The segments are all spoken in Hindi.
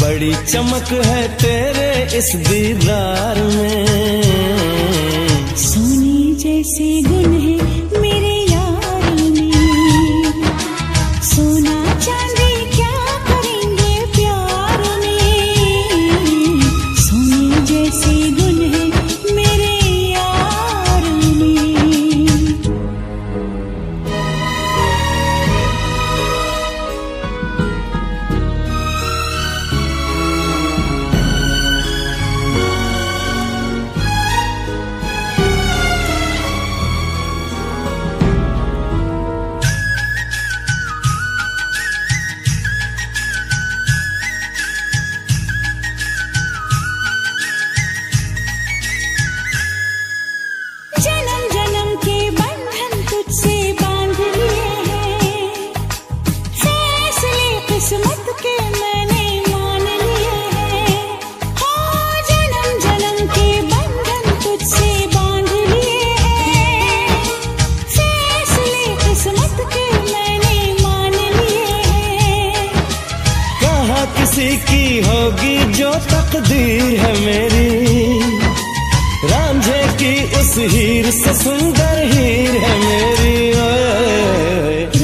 बड़ी चमक है तेरे इस दीदार में। सोनी जैसी गुन है किसी की होगी जो तकदीर है मेरी रांझे की उस हीर से सुंदर हीर है मेरी ओए, ओए, ओए।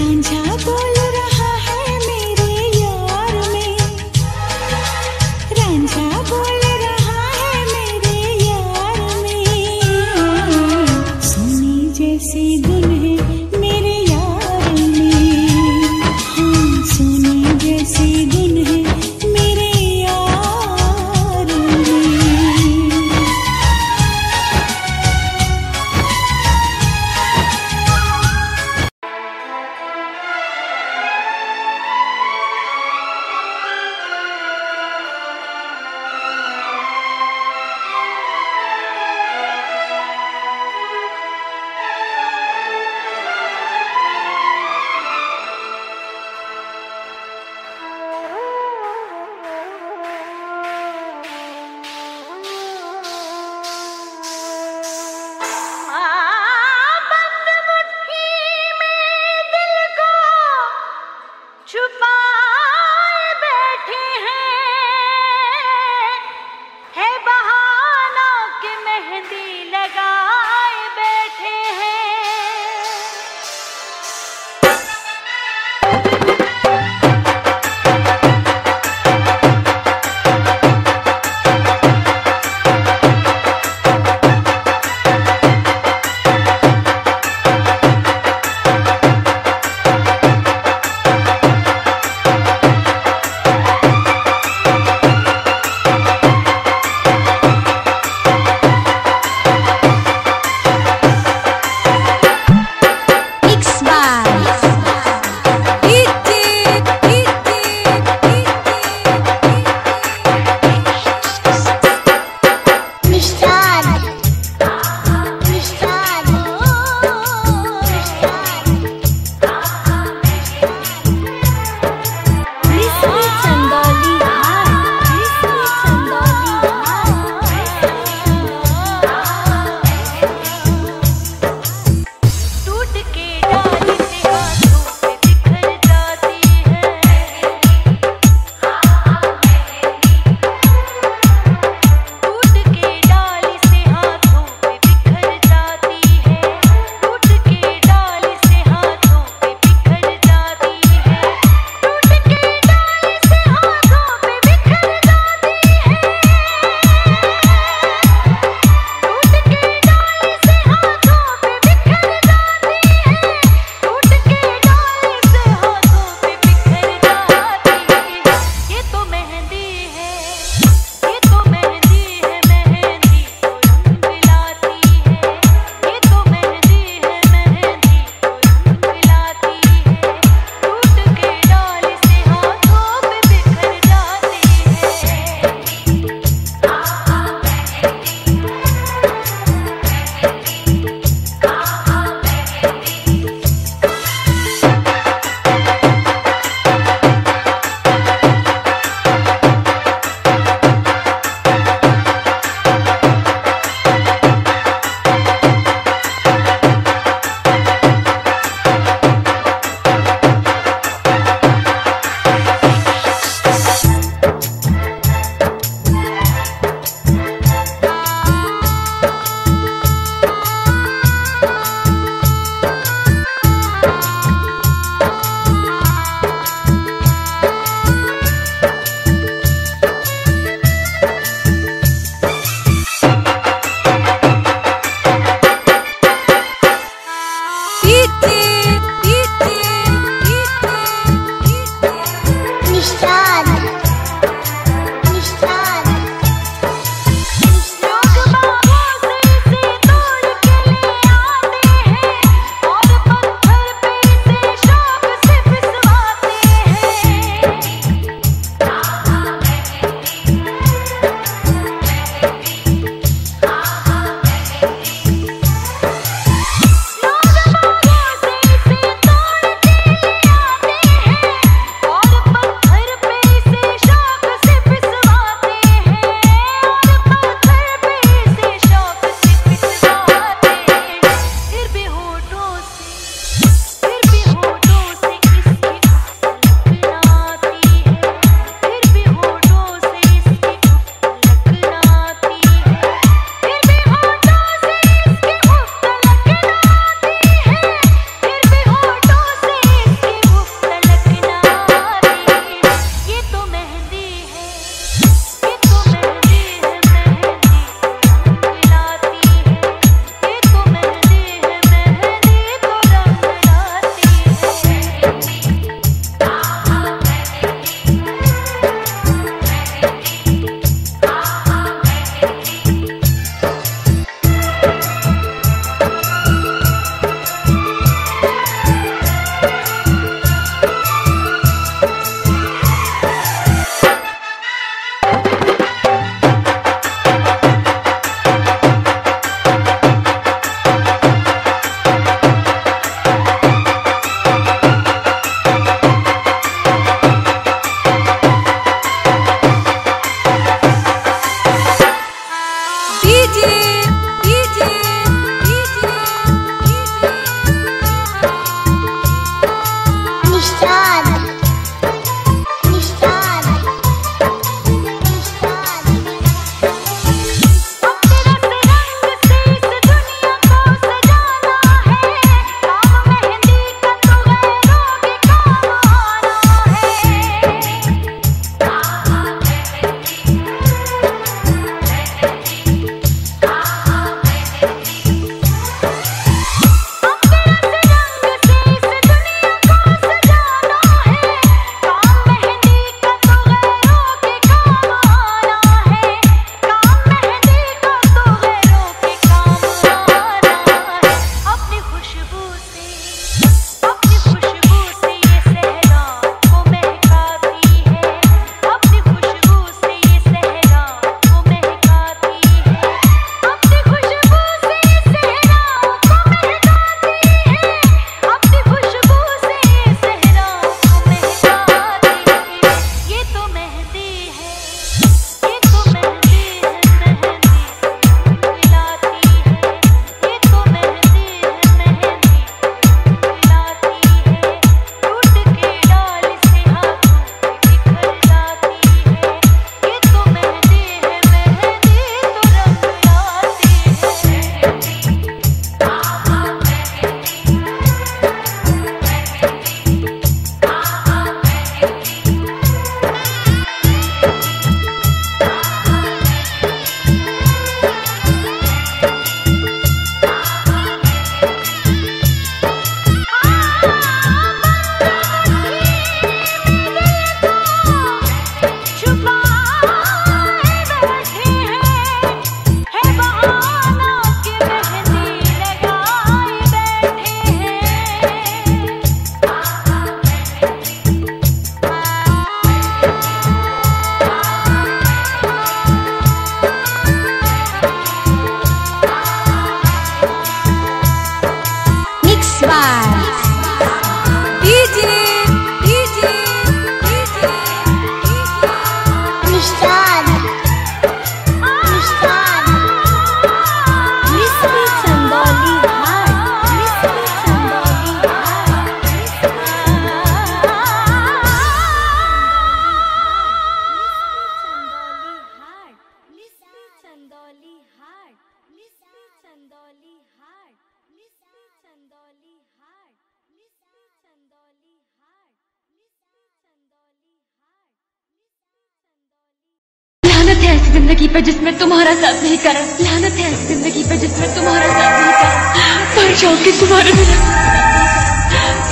ज़िंदगी पे जिसमें तुम्हारा साथ नहीं करा। लानत है ऐसी ज़िंदगी पे जिसमें तुम्हारा साथ नहीं करा। पर जाओगे तुम्हारे बिना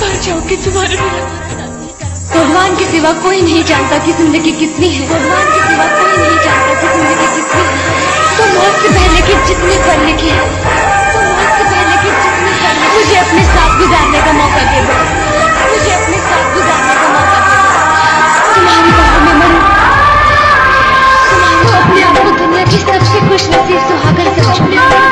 पर जाओगे तुम्हारे बिना भगवान के सिवा कोई नहीं जानता कि ज़िंदगी कितनी है। भगवान के सिवा कोई नहीं जानता कि ज़िंदगी कितनी है। तो मौत से पहले के जितने पढ़ लिखे हैं। तो मौत से पहले के जितने लिखे- मुझे अपने साथ गुजारने का मौका दे दो। मुझे अपने साथ गुजारने का मौका दे दो। तुम्हारी बाहों में मरूं सबसे खुश नसीब सुहागन समझो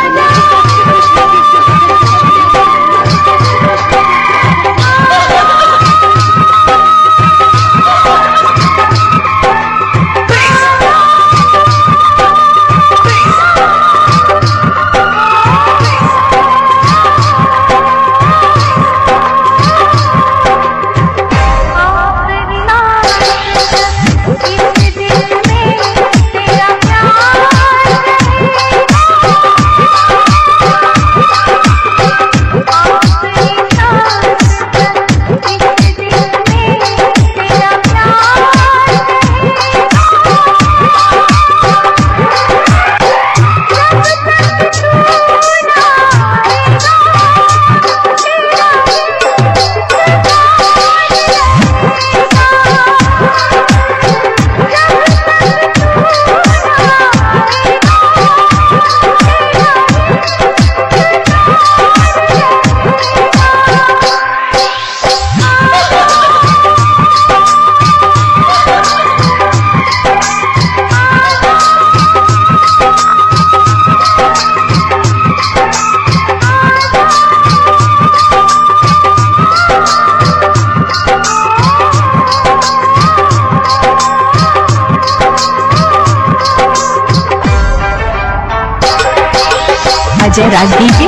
अजय राज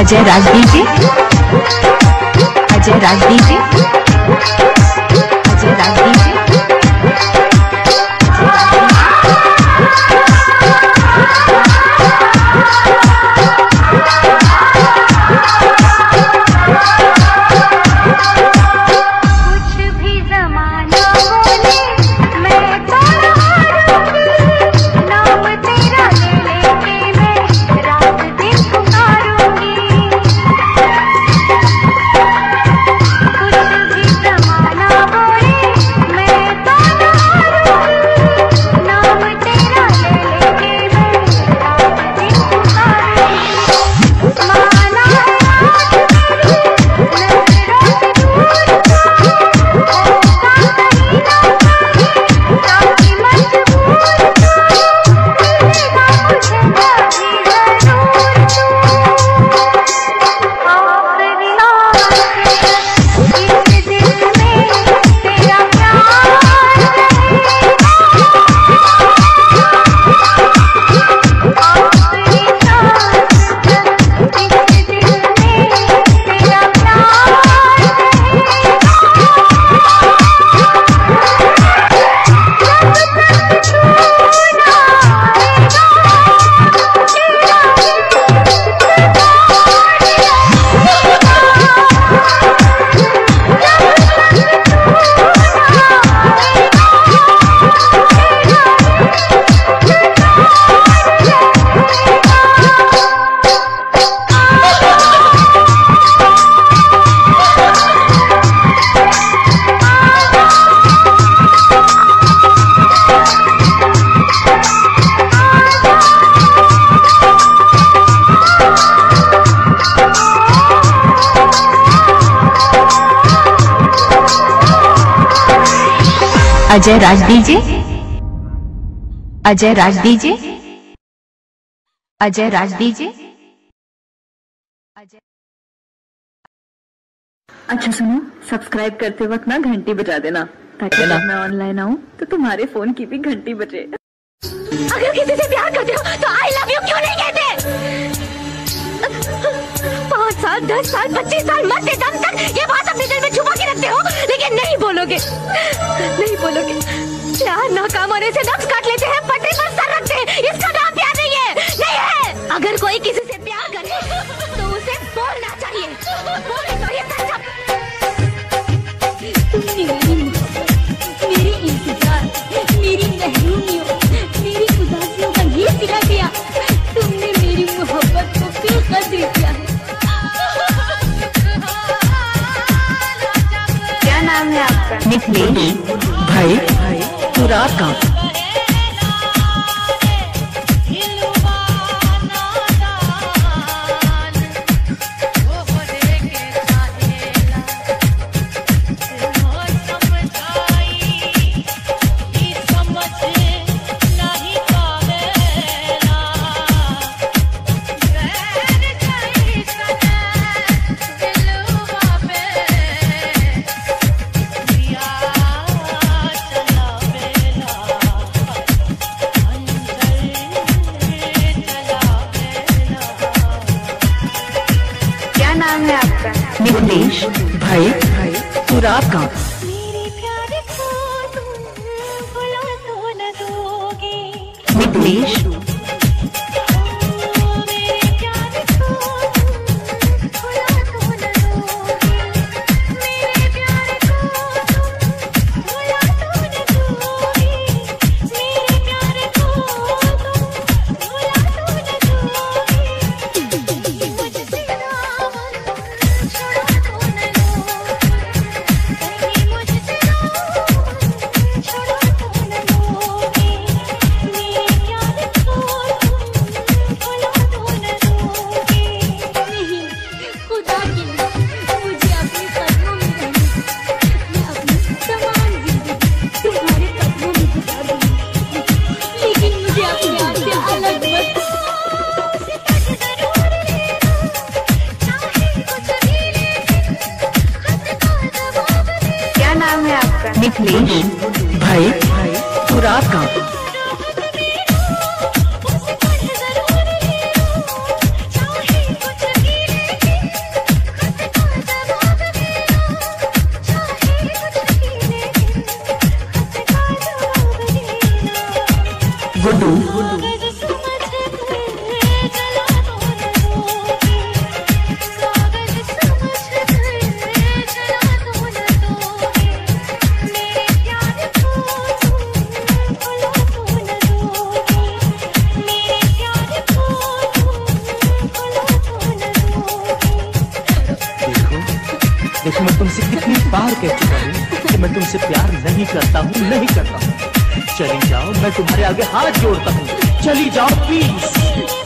अजय राज दीजिए। अजय राज दीजिए। अजय राज डीजे अजय राज दीजिए अजय राज दीजिए अजय राज दीजिए अच्छा सुनो सब्सक्राइब करते वक्त ना घंटी बजा देना ताकि जब मैं ऑनलाइन आऊँ तो तुम्हारे फ़ोन की भी घंटी बजे। अगर किसी से प्यार करते हो तो आई लव यू क्यों नहीं कहते? पाँच साल दस साल पच्चीस साल मरते दम तक ये बात अपने रखते हो? लेकिन नहीं बोलोगे। नहीं बोलोगे। प्यार नाकाम होने से नक्स काट लेते हैं, पटरी पर सर रखते हैं। इसका नाम प्यार नहीं है। नहीं है। अगर कोई किसी से प्यार करे तो उसे बोलना नाम है आपका। मिथिलेश भाई Gudu. मैं तुम्हारे आगे हाथ जोड़ता हूँ। चली जाओ प्लीज़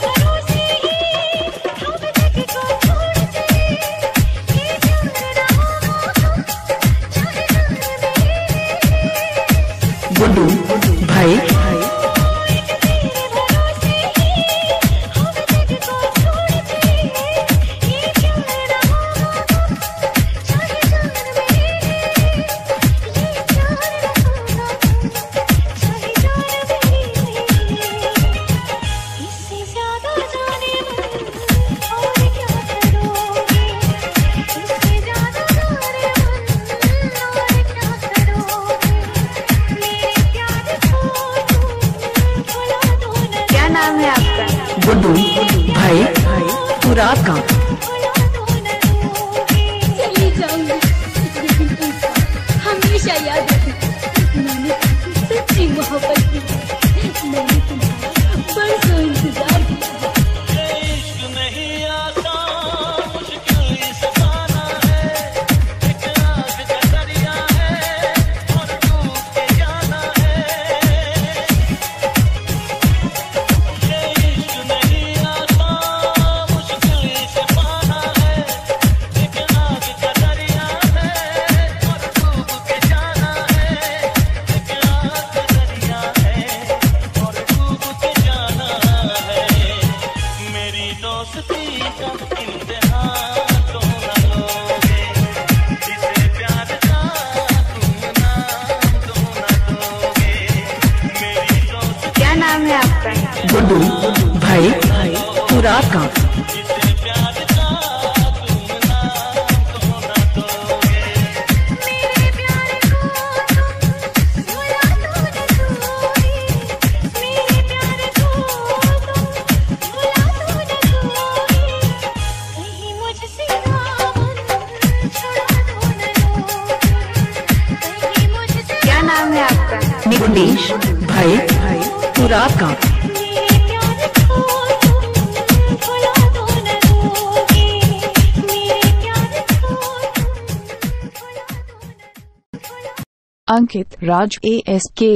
राज ए एस के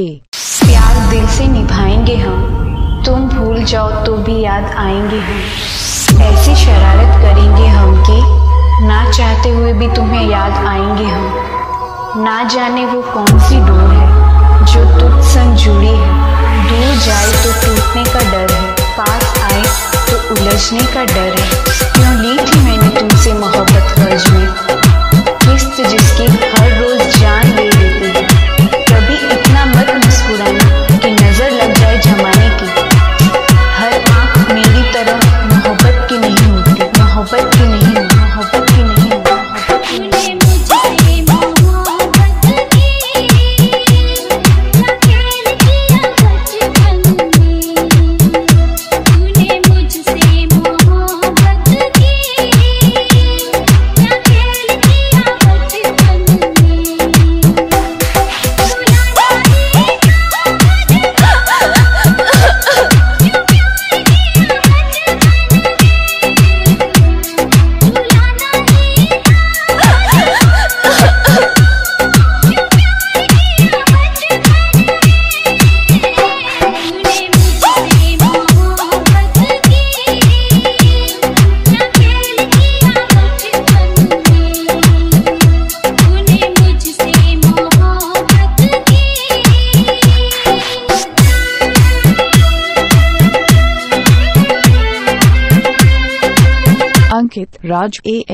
प्यार दिल से निभाएँगे हम। तुम भूल जाओ तो भी याद आएँगे हम। ऐसी शरारत करेंगे हम कि ना चाहते हुए भी तुम्हें याद आएँगे हम। ना जाने वो कौन सी डोर है जो तुझ संग जुड़ी है। दूर जाए तो टूटने का डर है। पास आए तो उलझने का डर है। क्यों ली थी मैंने तुमसे मोहब्बत कर्ज में? किस्त जिसकी हर रोज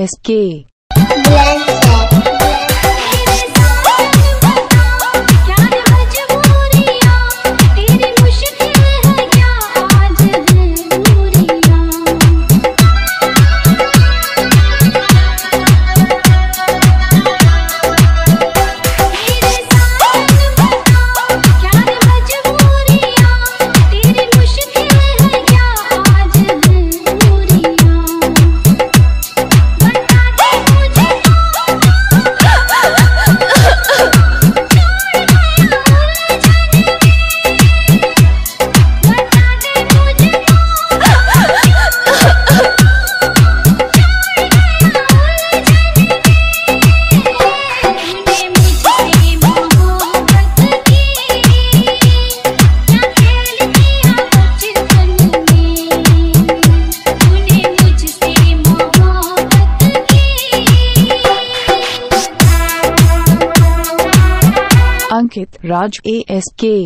राज ए एस के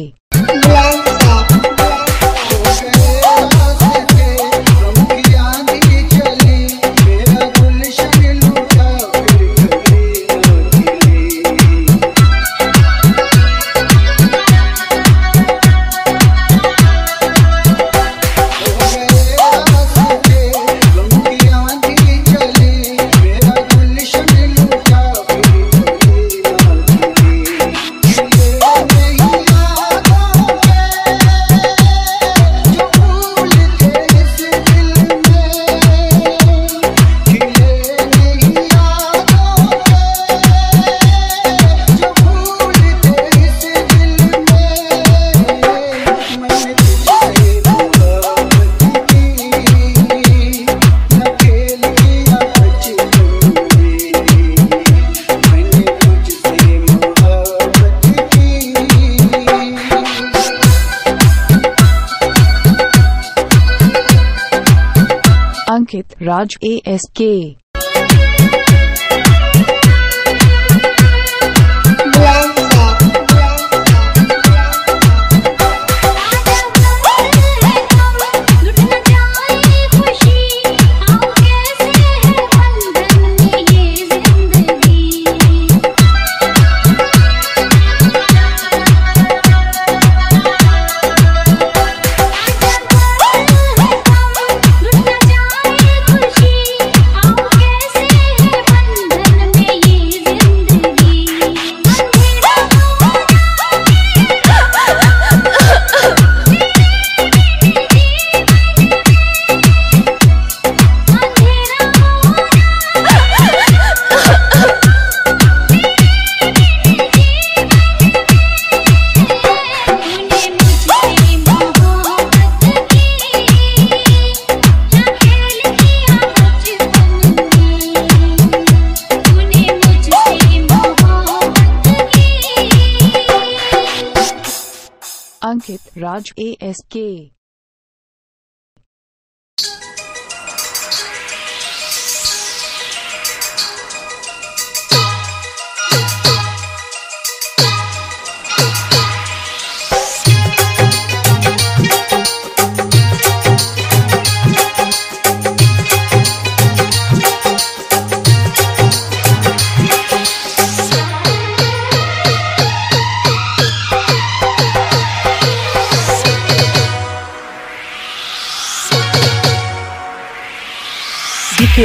राज ए एस के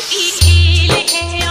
आशिकी खेल है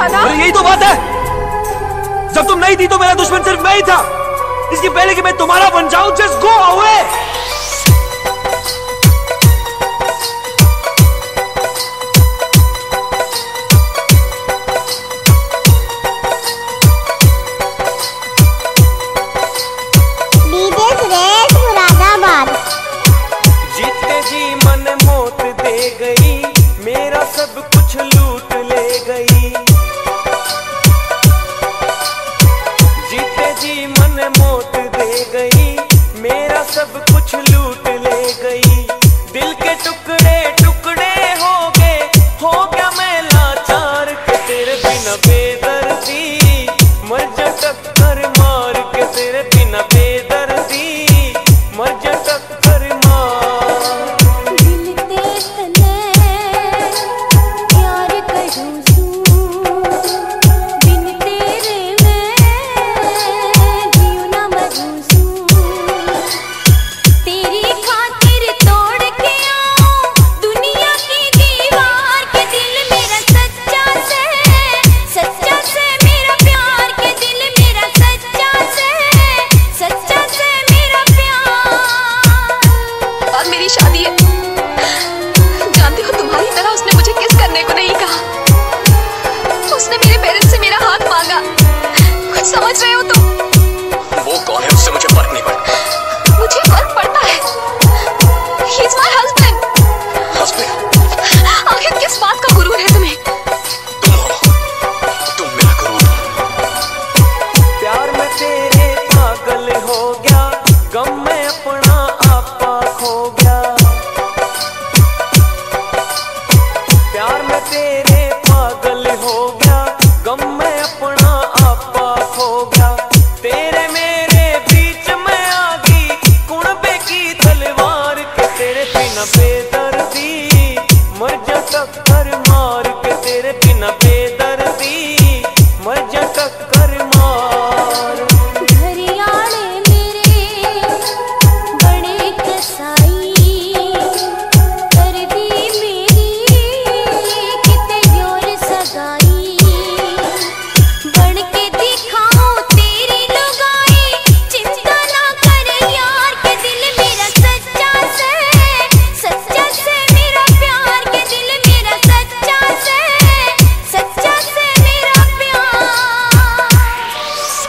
था ना अरे, यही तो बात है। जब तुम नहीं थी तो मेरा दुश्मन सिर्फ़ मैं ही था। इसके पहले कि मैं तुम्हारा बन जाऊँ जस्ट गो अवे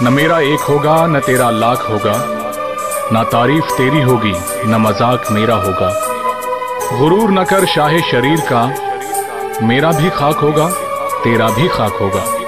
न मेरा एक होगा, न तेरा लाख होगा। ना तारीफ़ तेरी होगी, न मज़ाक मेरा होगा। गुरूर न कर शाहे शरीर का, मेरा भी खाक होगा, तेरा भी खाक होगा।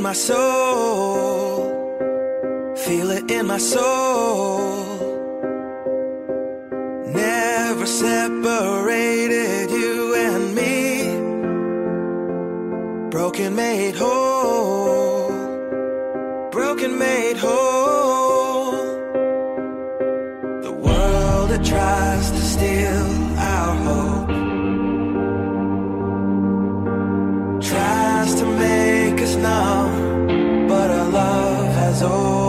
in my soul. Feel it in my soul. Never separated you and me. Broken made whole. Broken made whole. so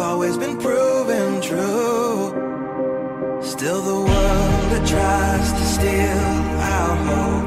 We've always been proven true. Still the world that tries to steal our hope.